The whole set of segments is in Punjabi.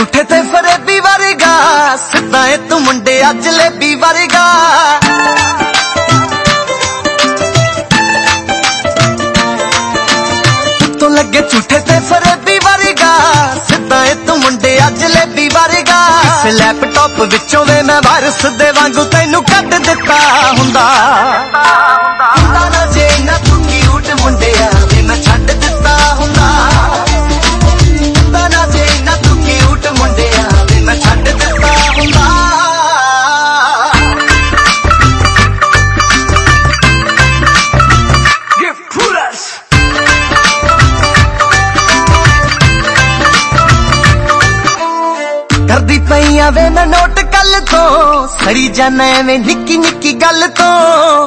ਝੂਠੇ ਤੇ ਫਰੇਬੀ ਵਰਗਾ, ਸਿੱਧਾ ਏ ਤੂੰ ਮੁੰਡਿਆ ਜਲੇਬੀ ਵਰਗਾ। ਤੂੰ ਲੱਗੇ ਝੂਠੇ ਤੇ ਫਰੇਬੀ ਵਰਗਾ, ਸਿੱਧਾ ਏ ਤੂੰ ਮੁੰਡਿਆ ਜਲੇਬੀ ਵਰਗਾ। ਇਸ ਲੈਪਟਾਪ ਵਿੱਚੋਂ ਵੇ ਮੈਂ ਵਾਇਰਸ ਦੇ ਵਾਂਗੂ ਤੈਨੂੰ ਕੱਢ ਦਿੱਤਾ ਹੁੰਦਾ। ਕਰਦੀ ਪਈਆਂ ਵੇ ਮੈਂ ਨੋਟ ਕੱਲ ਤੋਂ। ਸੜੀ ਜਾਣਾ ਐਵੇਂ ਨਿੱਕੀ ਨਿੱਕੀ ਗੱਲ ਤੋਂ।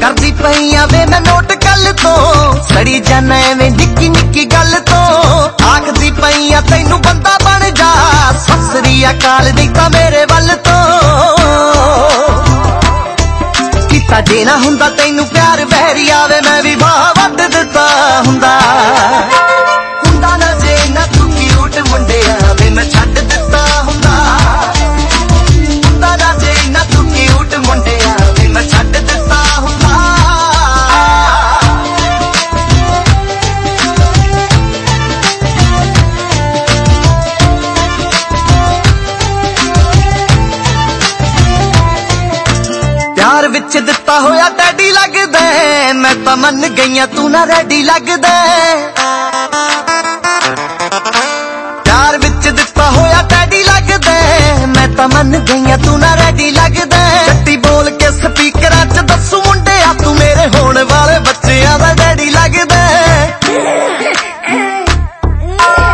ਕਰਦੀ ਪਈਆਂ ਵੇ ਮੈਂ ਨੋਟ ਕੱਲ ਤੋਂ। ਸੜੀ ਜਾਣਾ ਐਵੇਂ ਨਿੱਕੀ ਨਿੱਕੀ ਗੱਲ ਤੋਂ। ਆਖਦੀ ਪਈਆਂ ਤੈਨੂੰ ਬੰਦਾ ਬਣ ਜਾ। ਸਸਰੀ ਅਕਾਲ ਦੀ ਤਾਂ ਮੇਰੇ ਵੱਲ ਤੋਂ। ਕੀਤਾ ਜੇ ਨਾ ਹੁੰਦਾ ਤੈਨੂੰ ਪਿਆਰ ਵਹਿਰੀ ਆਵੇ ਮੈਂ ਵੀ ਬਾਹ ਵੱਢ ਹੁੰਦਾ ਵਿੱਚ ਦਿੱਤਾ ਹੋਇਆ ਡੈਡੀ ਲੱਗਦਾ ਮੈਂ ਤਾਂ ਮੰਨ ਗਈਆਂ, ਤੂੰ ਨਾ ਰੈਡੀ ਲੱਗਦਾ ਹੈ। ਪਿਆਰ ਵਿੱਚ ਦਿੱਤਾ ਹੋਇਆ ਡੈਡੀ ਲੱਗਦਾ ਮੈਂ ਤਾਂ ਮੰਨ ਗਈਆਂ, ਤੂੰ ਨਾ ਰੈਡੀ ਲੱਗਦਾ ਹੈ। ਬੋਲ ਕੇ ਸਪੀਕਰਾਂ 'ਚ ਦੱਸੂ ਮੁੰਡਿਆ, ਤੂੰ ਮੇਰੇ ਹੋਣ ਵਾਲੇ ਬੱਚਿਆਂ ਦਾ ਡੈਡੀ ਲੱਗਦਾ ਹੈ।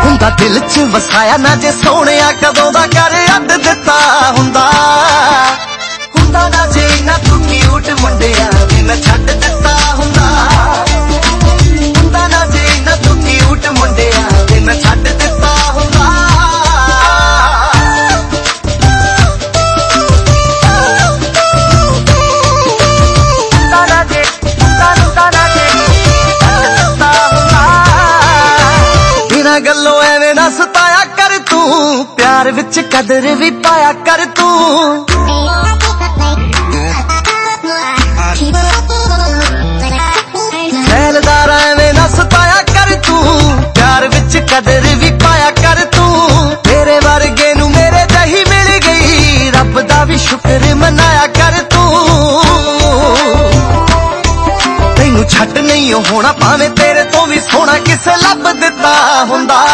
ਹੁੰਦਾ ਦਿਲ 'ਚ ਵਸਾਇਆ ਨਾ ਜੇ ਸੋਹਣਿਆ ਕਦੋਂ ਦਾ ਕਰ ਅੱਡ ਦਿੱਤਾ ਹੁੰਦਾ ਪਿਆਰ ਵਿੱਚ ਕਦਰ ਵੀ ਪਾਇਆ ਕਰ ਤੂੰ। ਸੈਲਦਾਰ ਐਵੇਂ ਨਾ ਸਤਾਇਆ ਕਰ ਤੂੰ। ਪਿਆਰ ਵਿੱਚ ਕਦਰ ਵੀ ਪਾਇਆ ਕਰ ਤੂੰ। ਤੇਰੇ ਵਰਗੇ ਨੂੰ ਮੇਰੇ ਜਹੀ ਮਿਲ ਗਈ। ਰੱਬ ਦਾ ਵੀ ਸ਼ੁਕਰ ਮਨਾਇਆ ਕਰ ਤੂੰ। ਤੈਨੂੰ ਛੱਡ ਨਹੀਂ ਹੋਣਾ, ਭਾਵੇਂ ਤੇਰੇ ਤੋਂ ਵੀ ਸੋਹਣਾ ਕਿਸੇ ਲੱਭ ਦਿੱਤਾ ਹੁੰਦਾ।